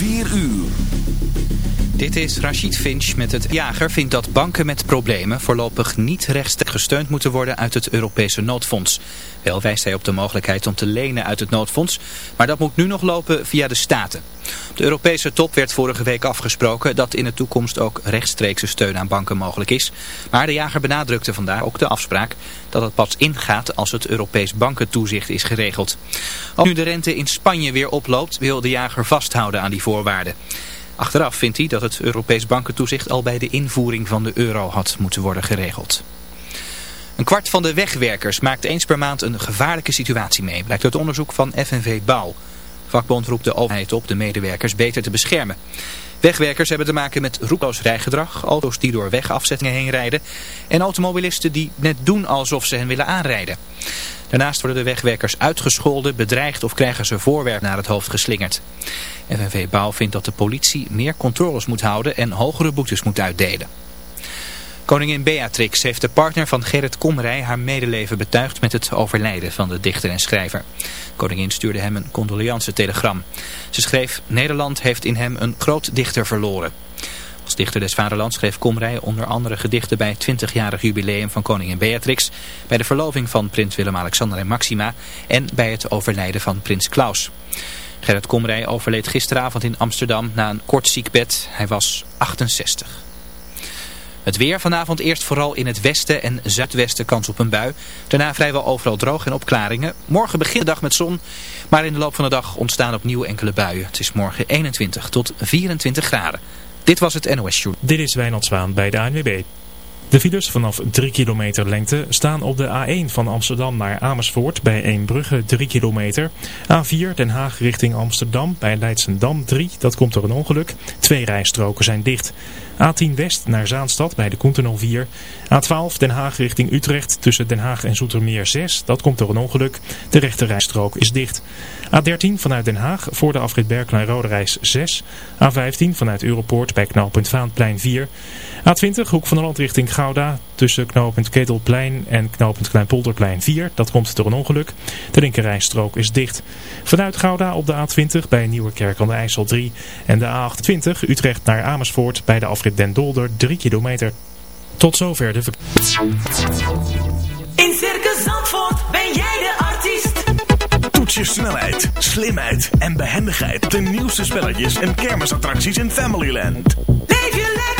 4 uur. Dit is Rachid Finch met het jager vindt dat banken met problemen voorlopig niet rechtstreeks gesteund moeten worden uit het Europese noodfonds. Wel wijst hij op de mogelijkheid om te lenen uit het noodfonds, maar dat moet nu nog lopen via de staten. De Europese top werd vorige week afgesproken dat in de toekomst ook rechtstreekse steun aan banken mogelijk is. Maar de jager benadrukte vandaag ook de afspraak dat het pas ingaat als het Europees bankentoezicht is geregeld. Als nu de rente in Spanje weer oploopt, wil de jager vasthouden aan die voorwaarden. Achteraf vindt hij dat het Europees bankentoezicht al bij de invoering van de euro had moeten worden geregeld. Een kwart van de wegwerkers maakt eens per maand een gevaarlijke situatie mee, blijkt uit onderzoek van FNV Bouw. Vakbond roept de overheid op de medewerkers beter te beschermen. Wegwerkers hebben te maken met roekeloos rijgedrag, auto's die door wegafzettingen heen rijden en automobilisten die net doen alsof ze hen willen aanrijden. Daarnaast worden de wegwerkers uitgescholden, bedreigd of krijgen ze voorwerp naar het hoofd geslingerd. FNV Bouw vindt dat de politie meer controles moet houden en hogere boetes moet uitdelen. Koningin Beatrix heeft de partner van Gerrit Komrij haar medeleven betuigd met het overlijden van de dichter en schrijver. koningin stuurde hem een condoleance-telegram. Ze schreef, Nederland heeft in hem een groot dichter verloren. Als dichter des vaderlands schreef Komrij onder andere gedichten bij het 20-jarig jubileum van koningin Beatrix, bij de verloving van prins Willem-Alexander en Maxima en bij het overlijden van prins Klaus. Gerrit Komrij overleed gisteravond in Amsterdam na een kort ziekbed. Hij was 68. Het weer vanavond eerst vooral in het westen en zuidwesten kans op een bui. Daarna vrijwel overal droog en opklaringen. Morgen begint de dag met zon, maar in de loop van de dag ontstaan opnieuw enkele buien. Het is morgen 21 tot 24 graden. Dit was het NOS Show. Dit is Wijnald Zwaan bij de ANWB. De files vanaf 3 kilometer lengte staan op de A1 van Amsterdam naar Amersfoort bij Eembrugge 3 kilometer. A4 Den Haag richting Amsterdam bij Leidsendam 3, dat komt door een ongeluk. Twee rijstroken zijn dicht. A10 West naar Zaanstad bij de Koentunnel 4. A12 Den Haag richting Utrecht tussen Den Haag en Zoetermeer 6. Dat komt door een ongeluk. De rechte rijstrook is dicht. A13 vanuit Den Haag voor de afrit Berkel Rode Reis 6. A15 vanuit Europoort bij knooppunt Vaanplein 4. A20 Hoek van Holland richting Gouda tussen knooppunt Ketelplein en knooppunt Kleinpolderplein 4. Dat komt door een ongeluk. De linkerrijstrook is dicht. Vanuit Gouda op de A20 bij Nieuwekerk aan de IJssel 3. En de A28 Utrecht naar Amersfoort bij de afrit Den Dolder 3 kilometer. Tot zover de In Circus Zandvoort ben jij de artiest. Toets je snelheid, slimheid en behendigheid. De nieuwste spelletjes en kermisattracties in Familyland. Leef je lekker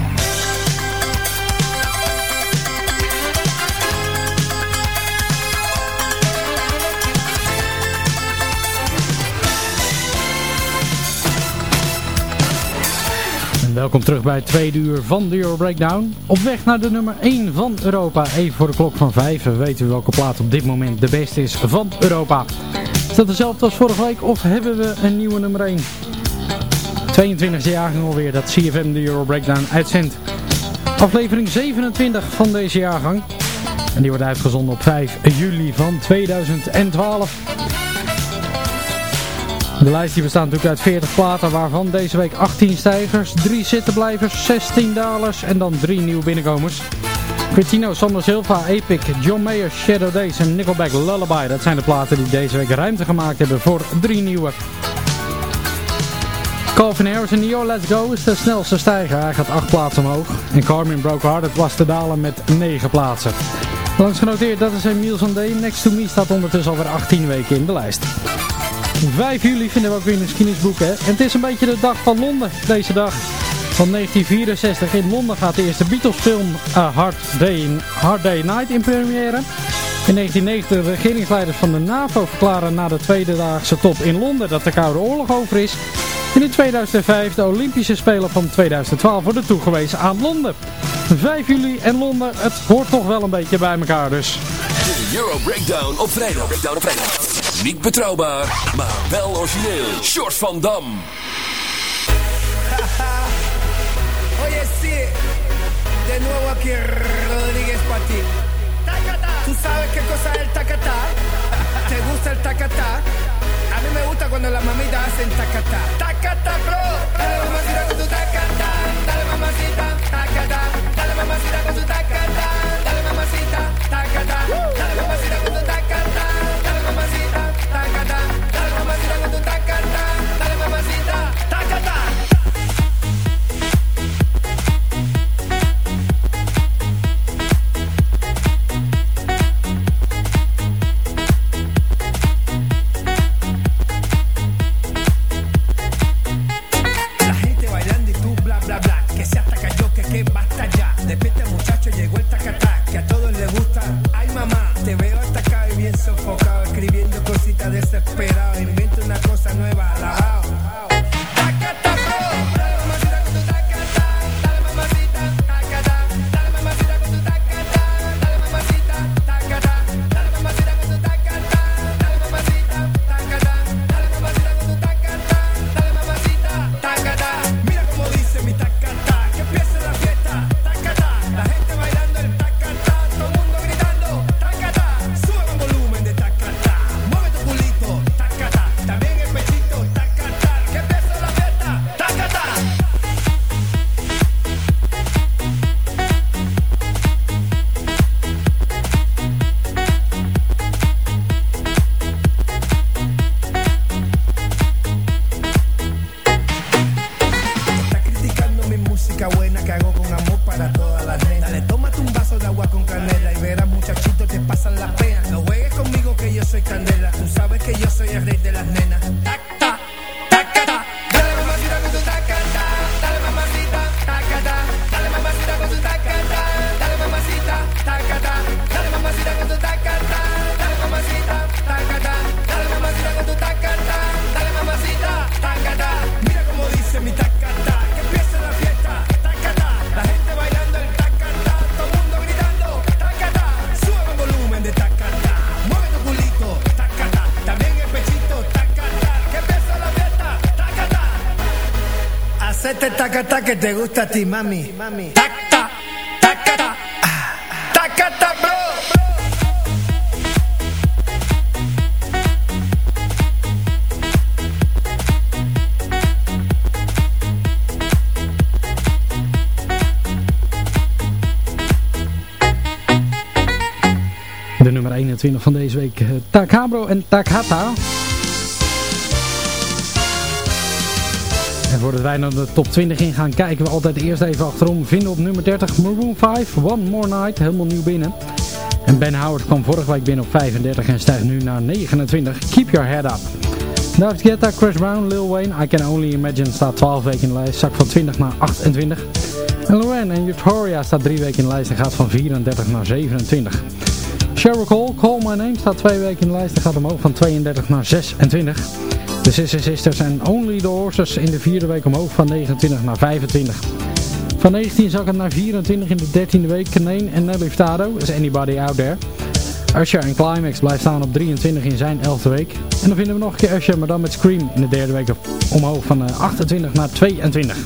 Welkom terug bij het tweede uur van de Euro Breakdown. Op weg naar de nummer 1 van Europa. Even voor de klok van 5. We weten welke plaat op dit moment de beste is van Europa. Is dat dezelfde als vorige week of hebben we een nieuwe nummer 1? 22e jaargang alweer dat CFM de Euro Breakdown uitzendt. Aflevering 27 van deze jaargang. En die wordt uitgezonden op 5 juli van 2012. De lijst die bestaat natuurlijk uit 40 platen, waarvan deze week 18 stijgers, 3 zittenblijvers, 16 dalers en dan 3 nieuwe binnenkomers. Quintino, Sander Silva, Epic, John Mayer, Shadow Days en Nickelback Lullaby. Dat zijn de platen die deze week ruimte gemaakt hebben voor drie nieuwe. Calvin Harris en Neo Let's Go is de snelste stijger. Hij gaat acht plaatsen omhoog. En Carmen Broke Heart was te dalen met negen plaatsen. Langs genoteerd, dat is Emile Day. Next to Me staat ondertussen alweer 18 weken in de lijst. 5 juli vinden we ook weer in de geschiedenisboek. Hè? En het is een beetje de dag van Londen, deze dag. Van 1964 in Londen gaat de eerste Beatles film Hard Day, Hard Day Night in première. In 1990 de regeringsleiders van de NAVO verklaren na de tweede daagse top in Londen dat de Koude Oorlog over is. En in 2005 de Olympische Spelen van 2012 worden toegewezen aan Londen. 5 juli en Londen, het hoort toch wel een beetje bij elkaar dus. De Euro Breakdown op vrijdag. Breakdown op vrijdag. Niet betrouwbaar, maar wel origineel. Short van Dam. Oye, sí, de nuevo aquí Rodríguez para ti. ¿Tú sabes qué cosa es el tacatá? ¿Te gusta el tacatá? A mí me gusta cuando las mamitas hacen tacatá. Tacatá, bro. Dale mamacita con tu tacatá. Dale mamacita, Hacete tacata que te gusta a ti, mami. Tacata, tacata. ah, Tacata, bro. De nummer 21 van deze week, eh, Takabro en Takata. Voordat wij naar de top 20 in gaan, kijken we altijd eerst even achterom. Vinden op nummer 30 Maroon 5, One More Night, helemaal nieuw binnen. En Ben Howard kwam vorige week binnen op 35 en stijgt nu naar 29. Keep Your Head Up. David Guetta, Chris Brown, Lil Wayne, I Can Only Imagine staat 12 weken in de lijst, zak van 20 naar 28. En Loren en Euphoria staat 3 weken in de lijst en gaat van 34 naar 27. Sheryl Cole, Call My Name, staat twee weken in de lijst en gaat omhoog van 32 naar 26. De Sister Sisters en Only the Horses in de vierde week omhoog van 29 naar 25. Van 19 zak het naar 24 in de dertiende week. Kaneen en Nelly is Anybody Out There. Usher en Climax blijft staan op 23 in zijn 11e week. En dan vinden we nog een keer Usher, maar dan met Scream in de derde week omhoog van eh, 28 naar 22.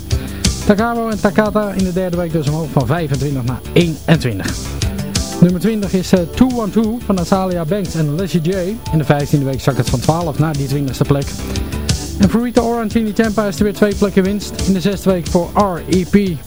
Takaro en Takata in de derde week dus omhoog van 25 naar 21. Nummer 20 is eh, 212 van Azalia Banks en Leslie J. In de 15e week zakt het van 12 naar die 20e plek. En voor Rita Ora en Tini Tempa is er weer twee plekken winst. In de zesde week voor R.E.P.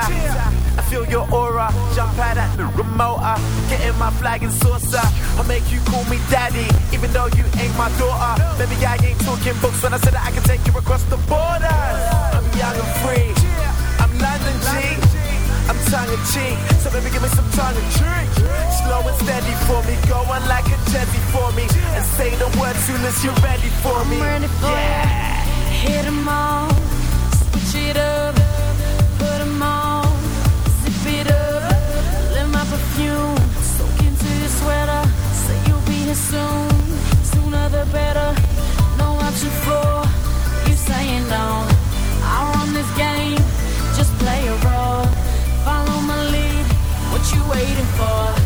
I feel your aura. Jump out at the remote. uh, Get in my flag and saucer. I'll make you call me daddy, even though you ain't my daughter. Maybe I ain't talking books when I said that I can take you across the borders. I'm young and free. I'm London G. I'm tongue in cheek, so baby give me some tongue and cheek. Slow and steady for me, go on like a jetty for me, and say the word soon as you're ready for me. I'm ready for yeah. Hit 'em all, switch it up, soon, sooner the better. No option for you saying no. I run this game, just play a role. Follow my lead, what you waiting for?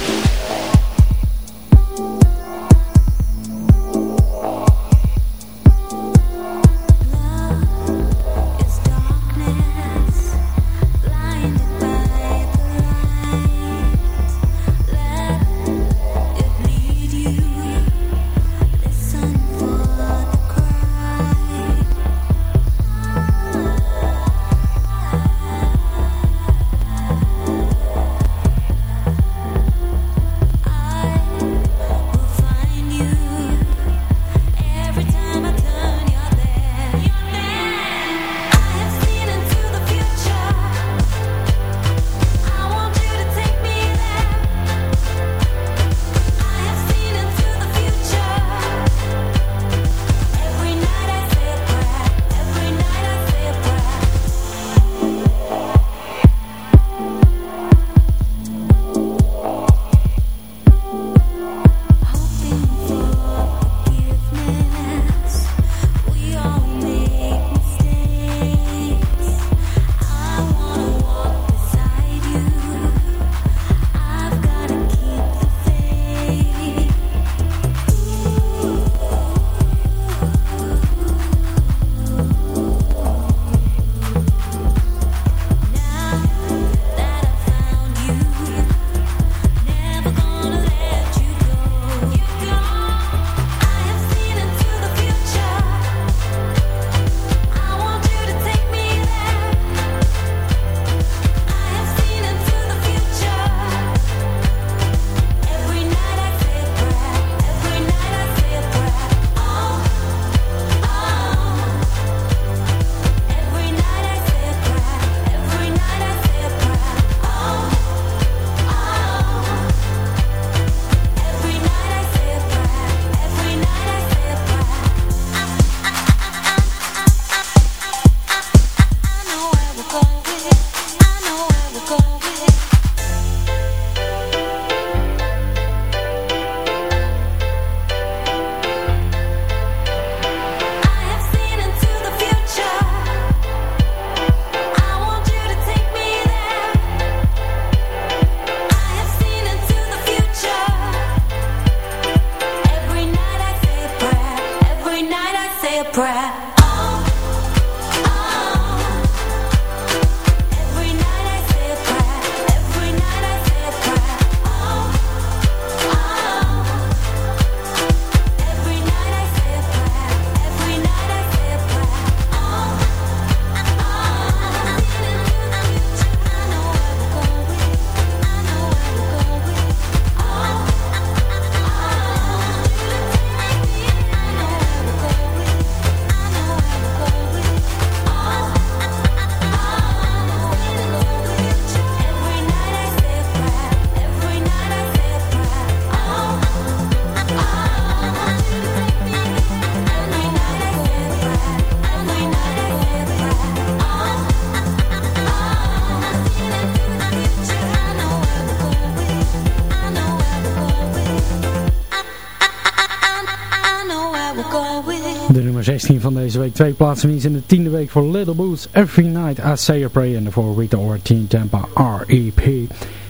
van deze week. Twee plaatsen winst in de tiende week voor Little Boots. Every Night I Say a Prayer. En daarvoor Rita or Team Tampa, R.E.P.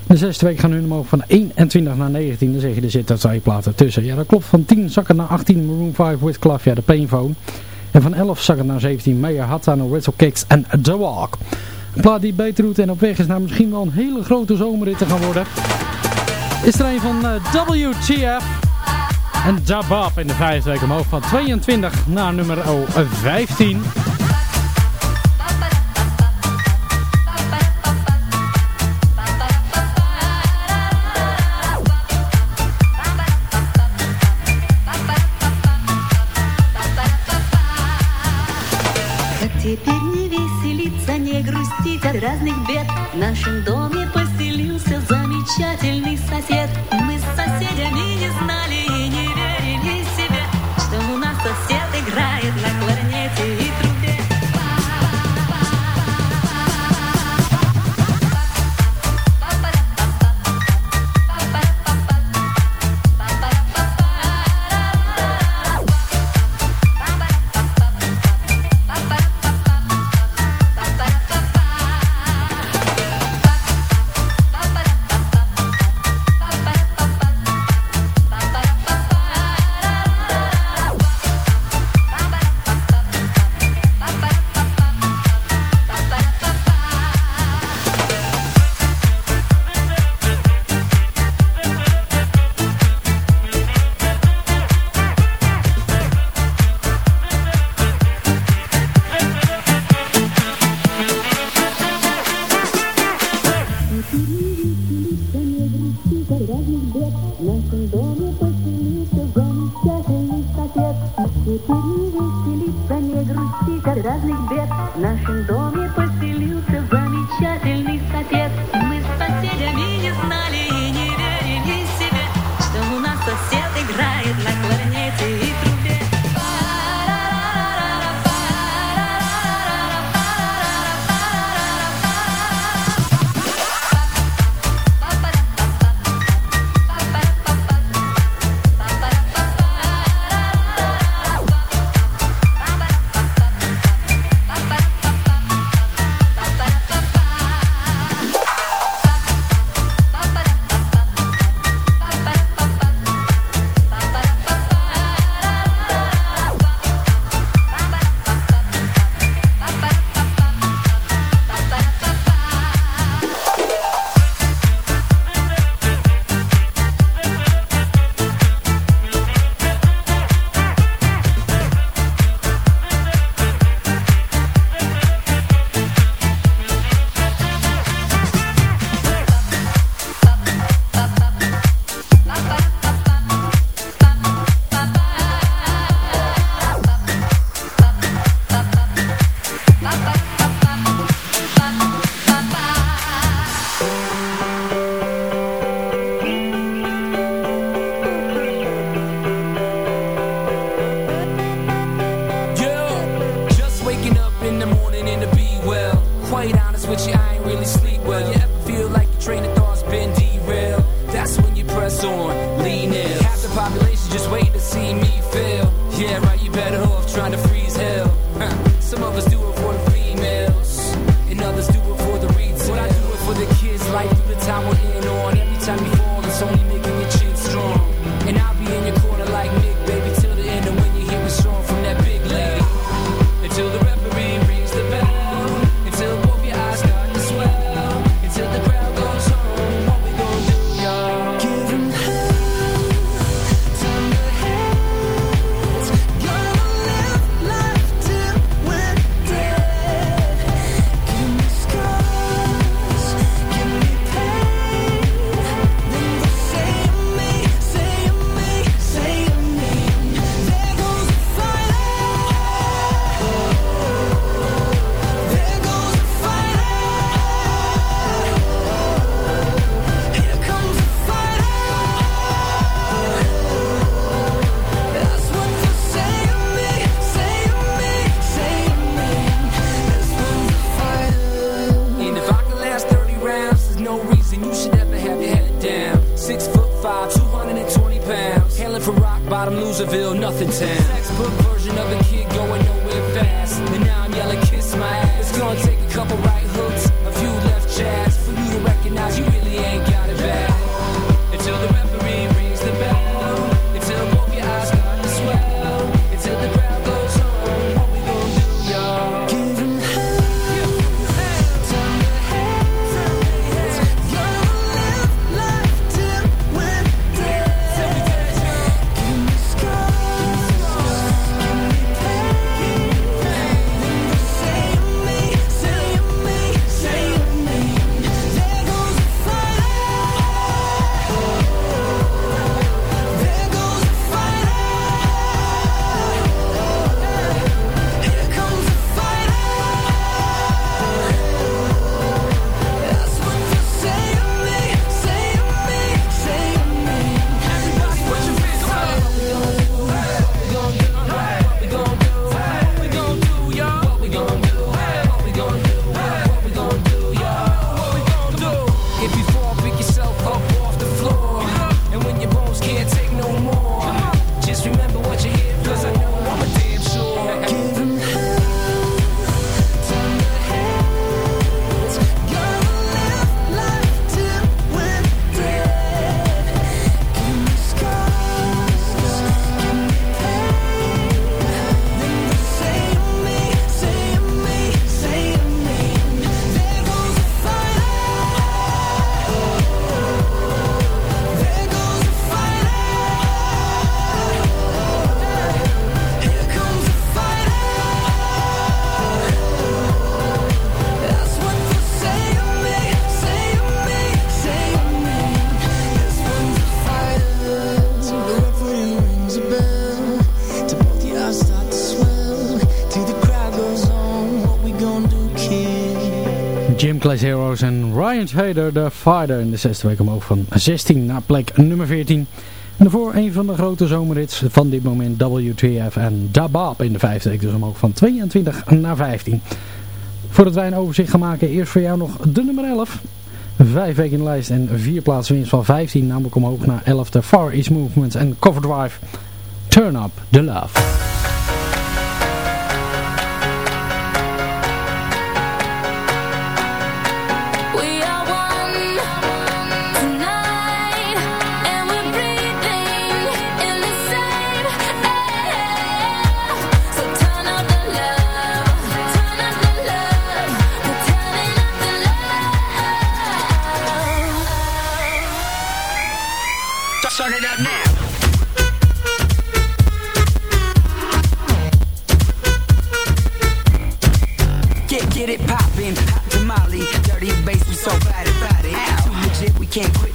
De zesde week gaan nu omhoog van 21 naar 19. Dan zeg je, er zitten twee platen tussen. Ja, dat klopt. Van 10 zakken naar 18, Maroon 5 with Club. Ja, de Painphone. En van 11 zakken naar 17, Meyer Hatano Whistle Kicks en The Walk. Een plaat die beter doet en op weg is naar misschien wel een hele grote zomerrit te gaan worden. Is er een van eh, WTF. En Dabab in de vijfde week omhoog van 22 naar nummer 15. Теперь не веселиться, не грустить от разных бед Нашим discontent Heroes en Ryan Taylor, de Fighter, in de zesde week omhoog van 16 naar plek nummer 14. En daarvoor een van de grote zomerhits van dit moment, WTF en Dabab in de vijfde week, dus omhoog van 22 naar 15. Voordat wij een overzicht gaan maken, eerst voor jou nog de nummer 11. Vijf weken in de lijst en vier plaatsen winst van 15, namelijk omhoog naar 11 de Far East Movement en Cover Drive. Turn Up The Love. Can't quit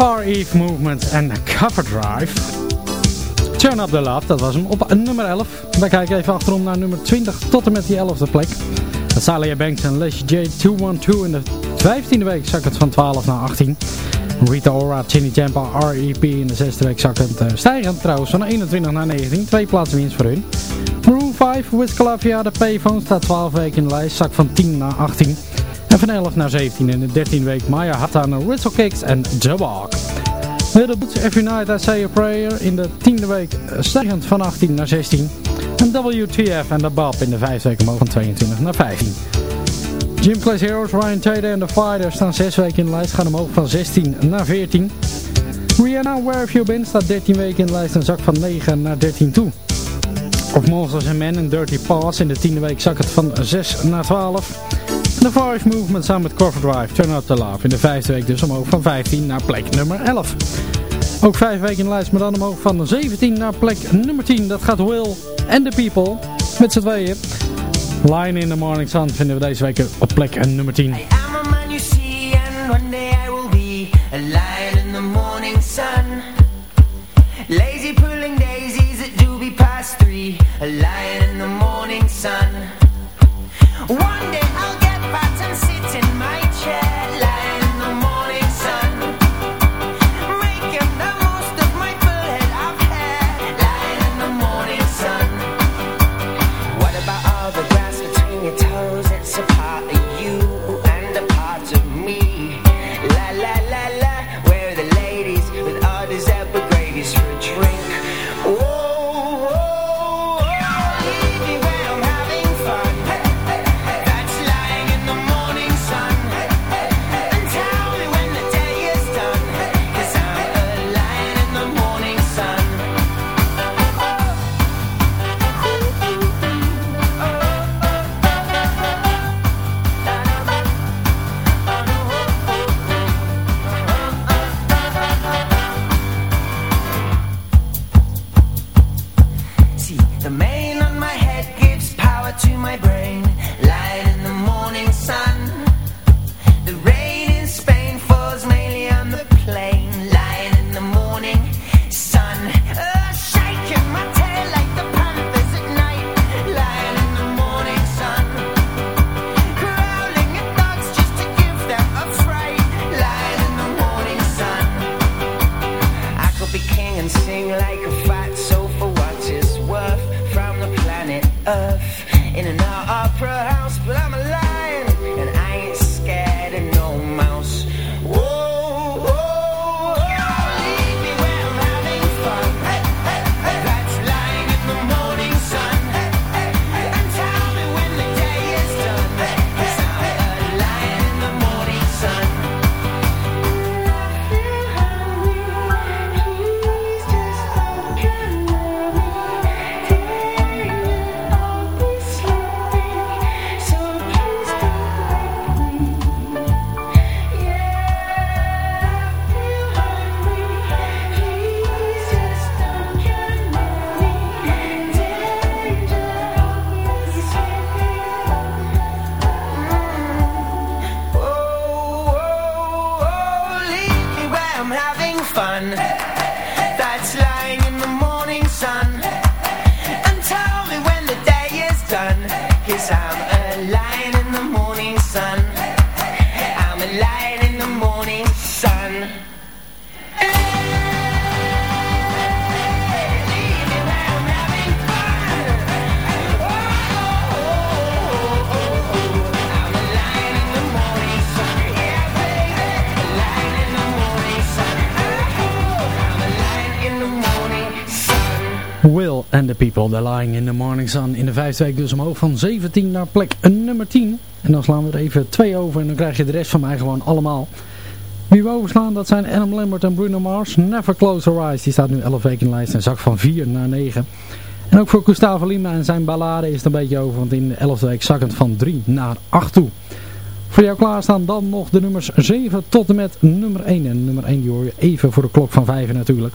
Far East Movement en Cover Drive. Turn Up The Love, dat was hem op nummer 11. Wij kijken even achterom naar nummer 20 tot en met die 11e plek. Salia Banks en Leslie J 212 in de 15e week zak het van 12 naar 18. Rita Ora, Chinny Champa, R.E.P. in de 6e week zak het uh, stijgend trouwens van 21 naar 19. Twee plaatsen winst voor hun. Maroon 5, Wiz Khalifa, de Payphone staat 12 weken in de lijst, zak van 10 naar 18. En van 11 naar 17 in de 13e week Maya Hatta, Whistle Kicks en The Walk. Little Boots, Every Night I Say a Prayer in de 10e week eh, stijgend van 18 naar 16. En WTF en The Bob in de 5e week omhoog van 22 naar 15. Jim Clay's Heroes, Ryan Taylor en The Fighter staan 6 weken in de lijst, gaan omhoog van 16 naar 14. Rihanna, Where Have You Been staat 13 weken in de lijst en zak van 9 naar 13 toe. Of Monsters and Men en Dirty Paws in de 10e week zak het van 6 naar 12. The Forest Movement samen met Cover Drive, Turn Up to Love. In de vijfde week dus omhoog van 15 naar plek nummer 11. Ook vijf weken in de lijst, maar dan omhoog van 17 naar plek nummer 10. Dat gaat Will and The People met z'n tweeën. Line in the Morning Sun vinden we deze week op plek nummer 10. I am a man you see and one day I will be a lion in the morning sun. Lazy pulling daisies it do be past three, a lion in the morning sun. One day fun. And the people, they're lying in the morning sun. In de vijfde week dus omhoog van 17 naar plek nummer 10. En dan slaan we er even twee over en dan krijg je de rest van mij gewoon allemaal. Wie we overslaan, dat zijn Adam Lambert en Bruno Mars. Never Close Her Eyes, die staat nu 11 weken in de lijst en zak van 4 naar 9. En ook voor Gustavo Lima en zijn ballade is het een beetje over, want in de 11 week zakkend van 3 naar 8 toe. Voor jou klaarstaan dan nog de nummers 7 tot en met nummer 1. En nummer 1 die hoor je even voor de klok van 5 natuurlijk.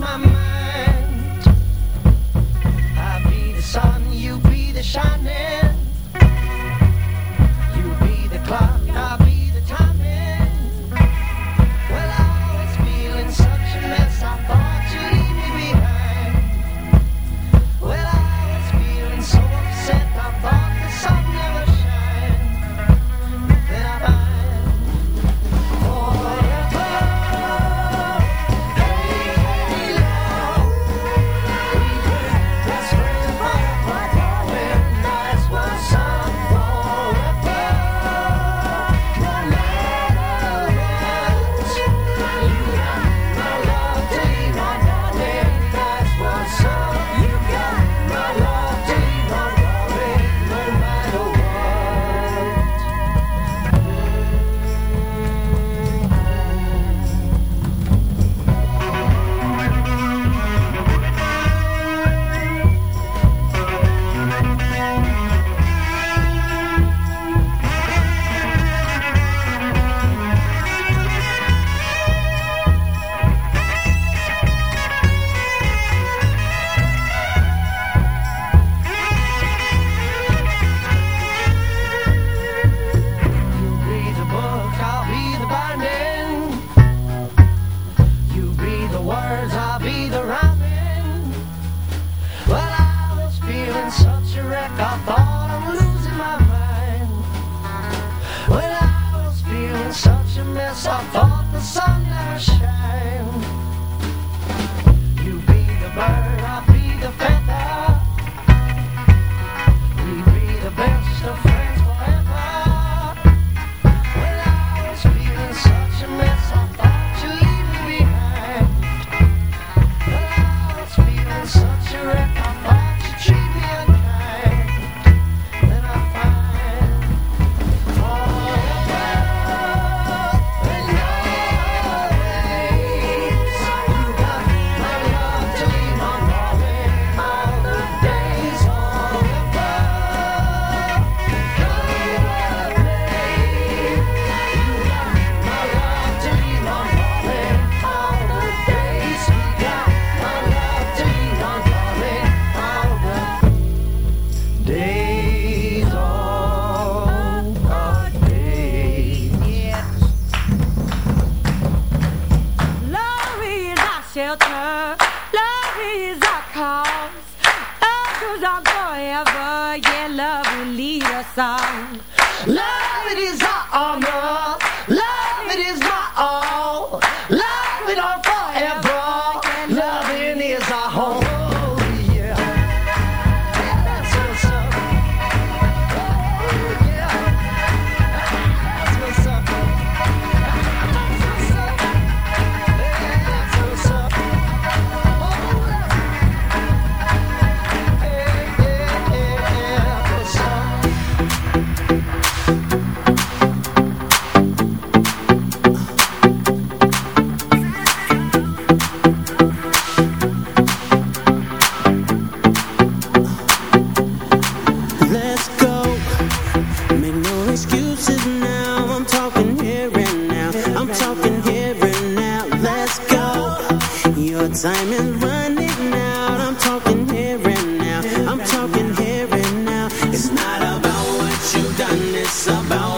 my mind. I'll be the sun, you be the shining. About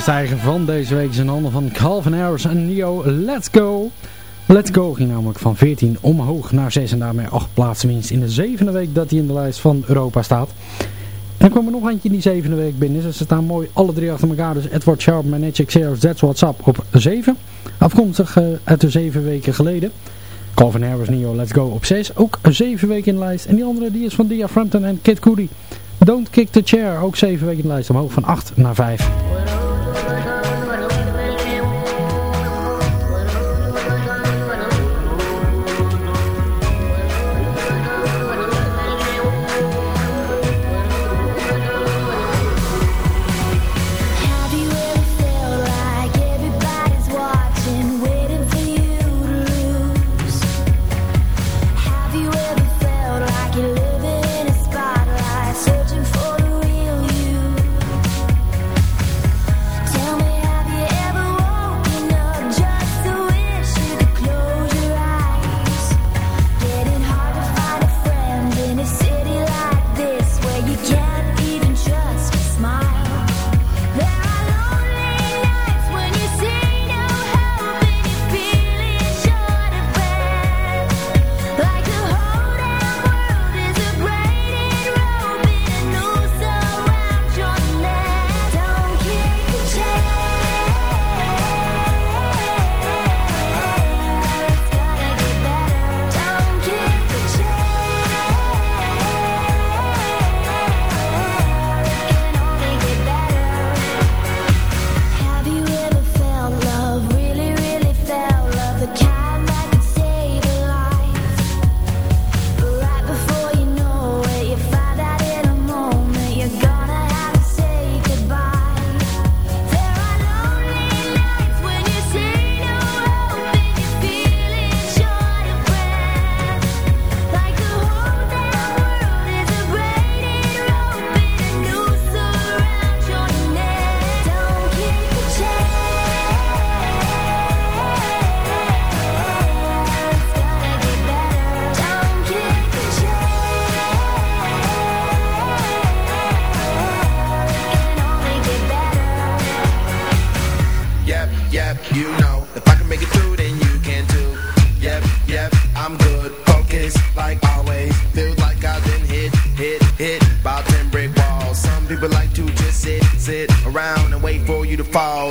snelste stijger van deze week is in handen van Calvin Harris en Neo Let's Go. Let's Go ging namelijk van 14 omhoog naar 6 en daarmee 8 plaatsen winst in de zevende week dat hij in de lijst van Europa staat. En kwam er nog eentje in die zevende week binnen. Dus ze staan mooi alle drie achter elkaar. Dus Edward Sharp, Magic Zeros, That's What's Up op 7. Afkomstig eh, uit de 7 weken geleden. Calvin Harris, Neo, Let's Go op 6. Ook 7 weken in de lijst. En die andere die is van Dia Frampton en Kid Cudi. Don't Kick the Chair, ook 7 weken in de lijst. Omhoog van 8 naar 5.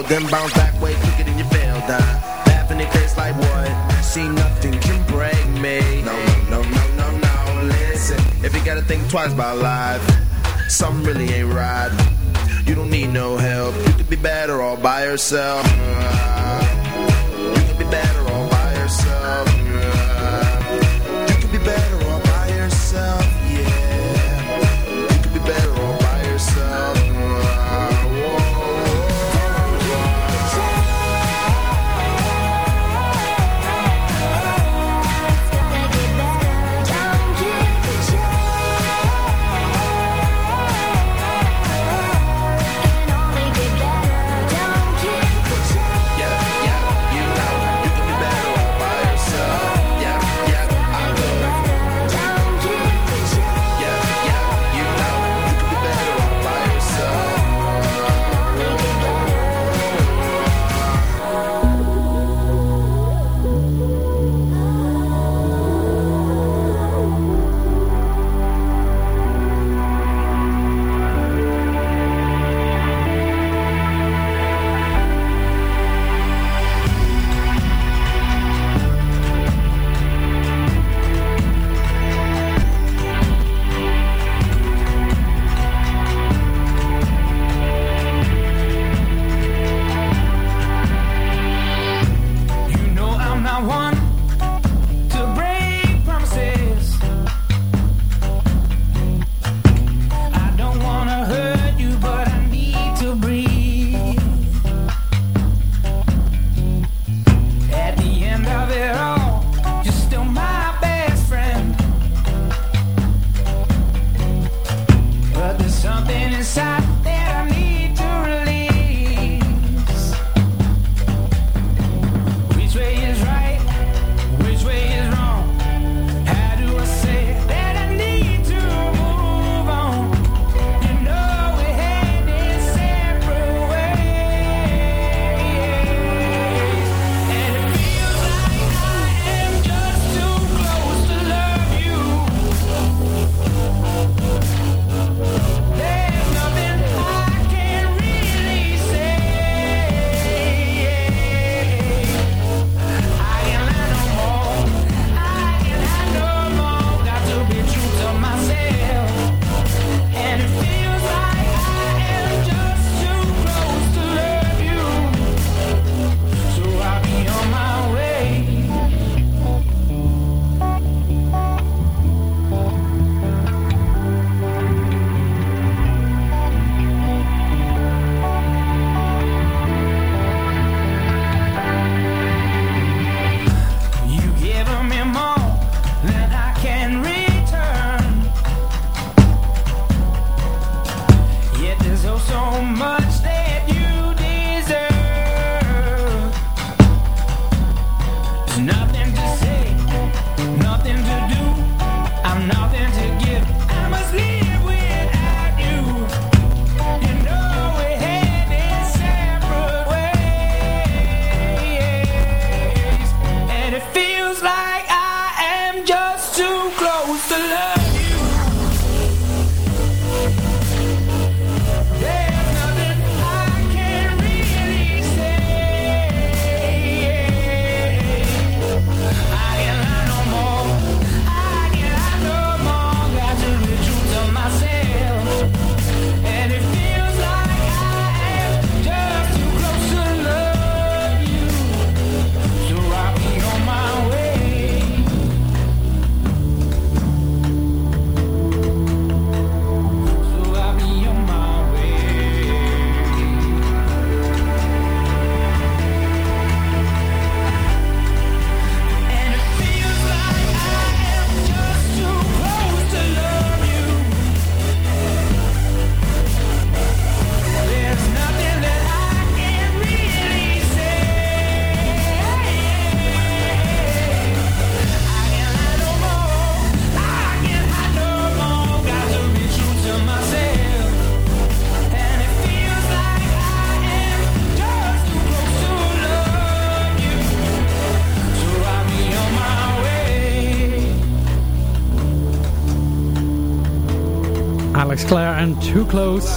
Then bounce back way quicker than you fell down. Laughing in their face like what? See, nothing can break me. No, no, no, no, no, no. Listen, if you gotta think twice about life, something really ain't right. You don't need no help. You could be better all by yourself. Too Close.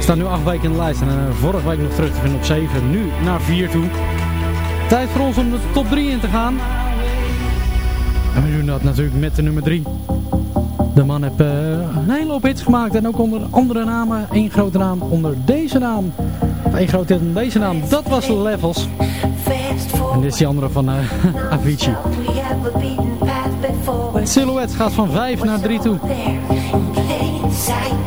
Staan nu acht weken in de lijst en eh, vorige week nog terug te vinden op 7. Nu naar 4 toe. Tijd voor ons om de top 3 in te gaan. En we doen dat natuurlijk met de nummer 3. De man heeft eh, een hele hoop hits gemaakt en ook onder andere namen. Eén grote naam onder deze naam. Eén grote hit onder deze naam. Dat was Levels. En dit is die andere van uh, Avicii. Silhouette gaat van 5 naar 3 toe. zijn.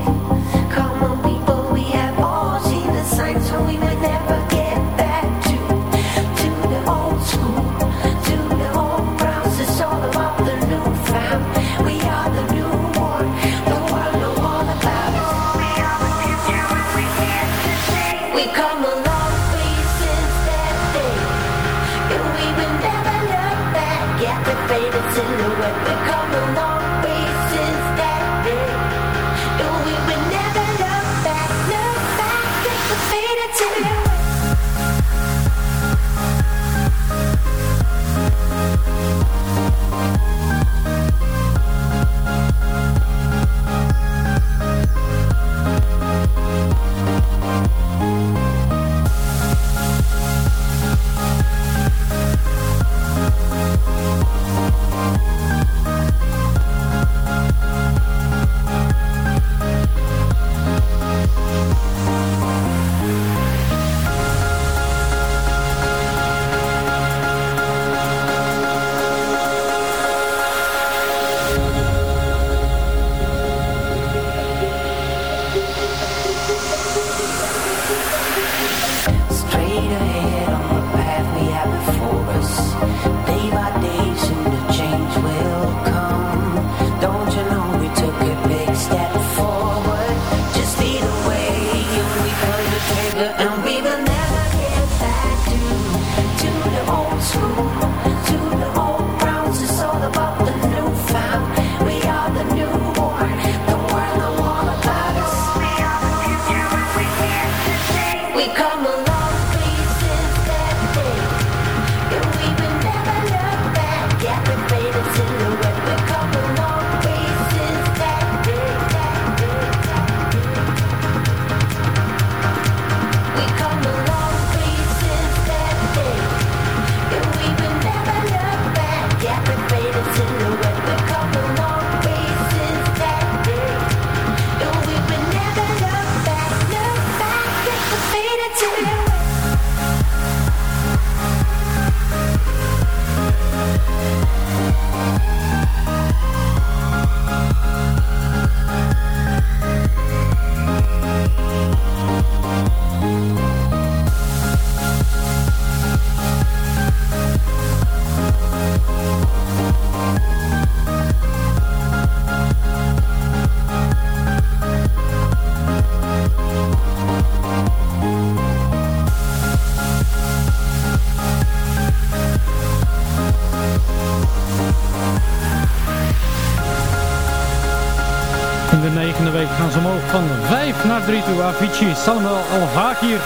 omhoog van 5 naar 3 toe. Avicii, Samuel Al-Hakir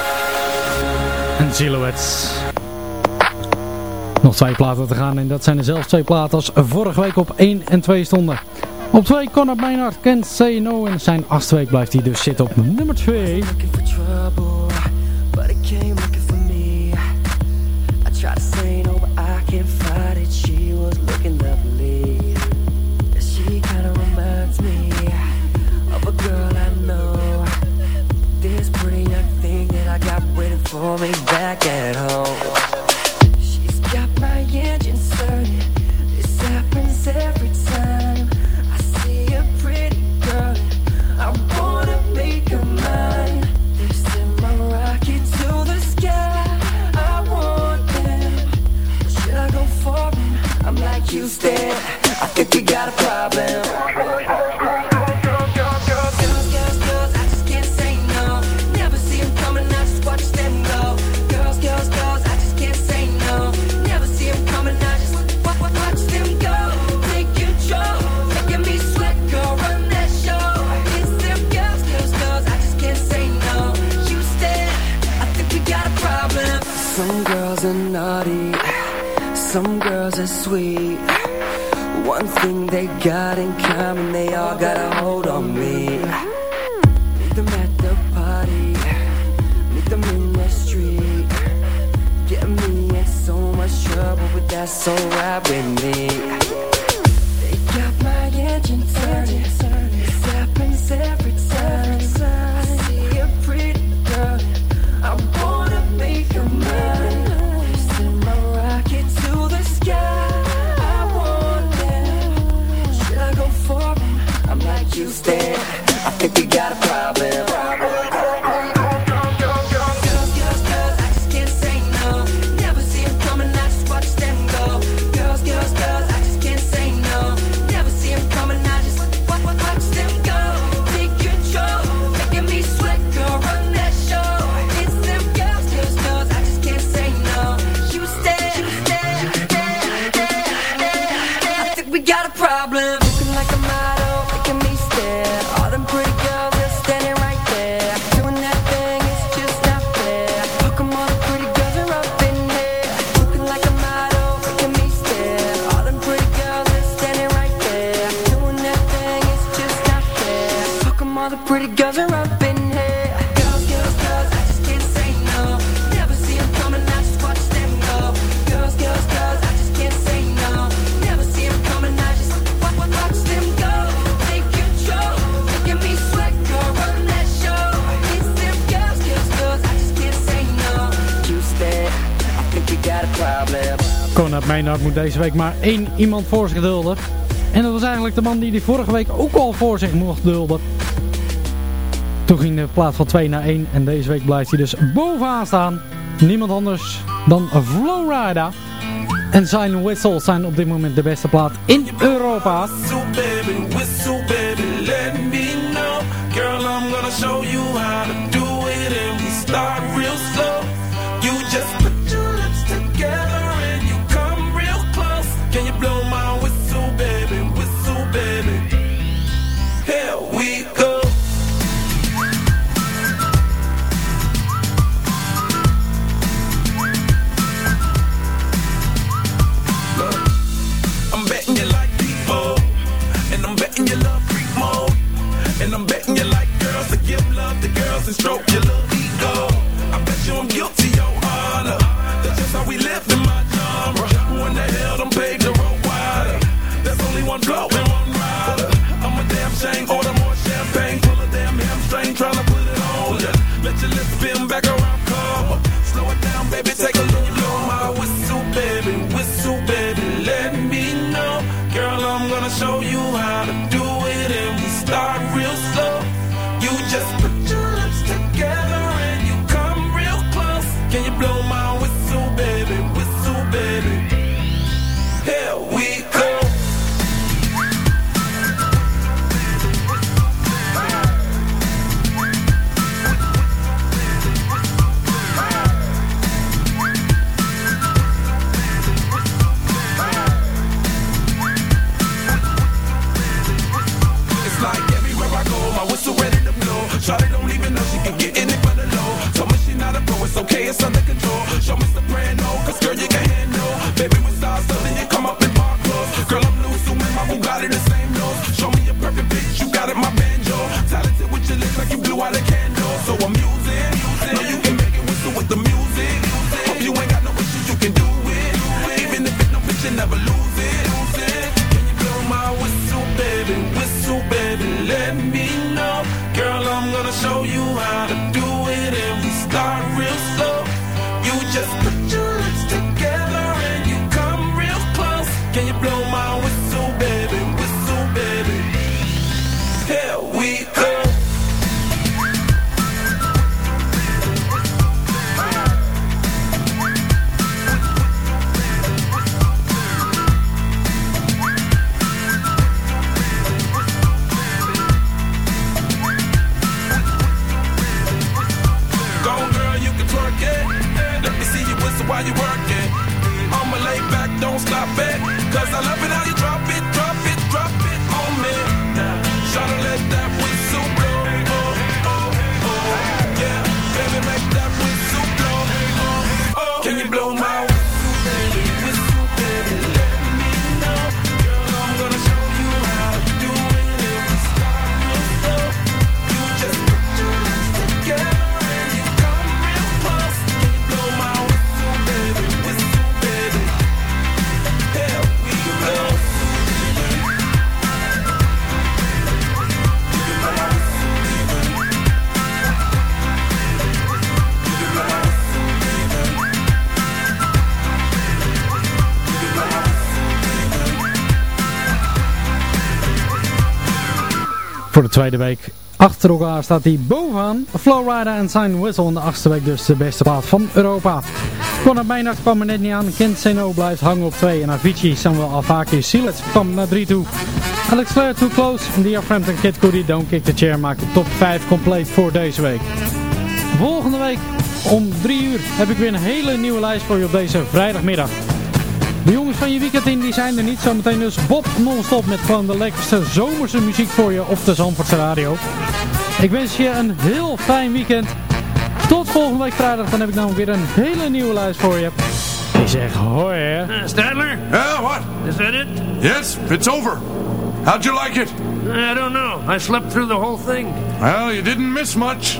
en Silhouettes. Nog twee platen te gaan en dat zijn er zelfs twee platen als vorige week op 1 en 2 stonden. Op 2 Conor Maynard, Kent Say No en zijn achtste week blijft hij dus zitten op nummer 2. for me back at home. She's got my engine started. This happens every they got in common problem. Looking like a mile. vanuit Meenhard moet deze week maar één iemand voor zich dulden. En dat was eigenlijk de man die die vorige week ook al voor zich mocht dulden. Toen ging de plaats van 2 naar 1 en deze week blijft hij dus bovenaan staan. Niemand anders dan Flowrider. En zijn whistle zijn op dit moment de beste plaat in Europa. baby, take tweede week achter elkaar staat hij bovenaan. Flowrider en Sign Whistle in de achtste week dus de beste plaat van Europa. Conor Maynard kwam er net niet aan. Kent Seno blijft hangen op 2. En Avicii, Samuel Alvaki, Silet kwam naar 3 toe. Alex Flair, Too Close Diaphragm en Kid Cudi, Don't Kick the Chair maakt de top 5 compleet voor deze week. Volgende week om 3 uur heb ik weer een hele nieuwe lijst voor je op deze vrijdagmiddag. De jongens van je weekend in die zijn er niet. Zometeen dus Bob non-stop met gewoon de lekkerste zomerse muziek voor je op de Zandvoortse Radio. Ik wens je een heel fijn weekend. Tot volgende week vrijdag. Dan heb ik namelijk weer een hele nieuwe lijst voor je. Ik zeg hoi hè. Uh, Stadler? Yeah, what? Is that it? Yes, it's over. How'd you like it? I don't know. I slept through the whole thing. Well, you didn't miss much.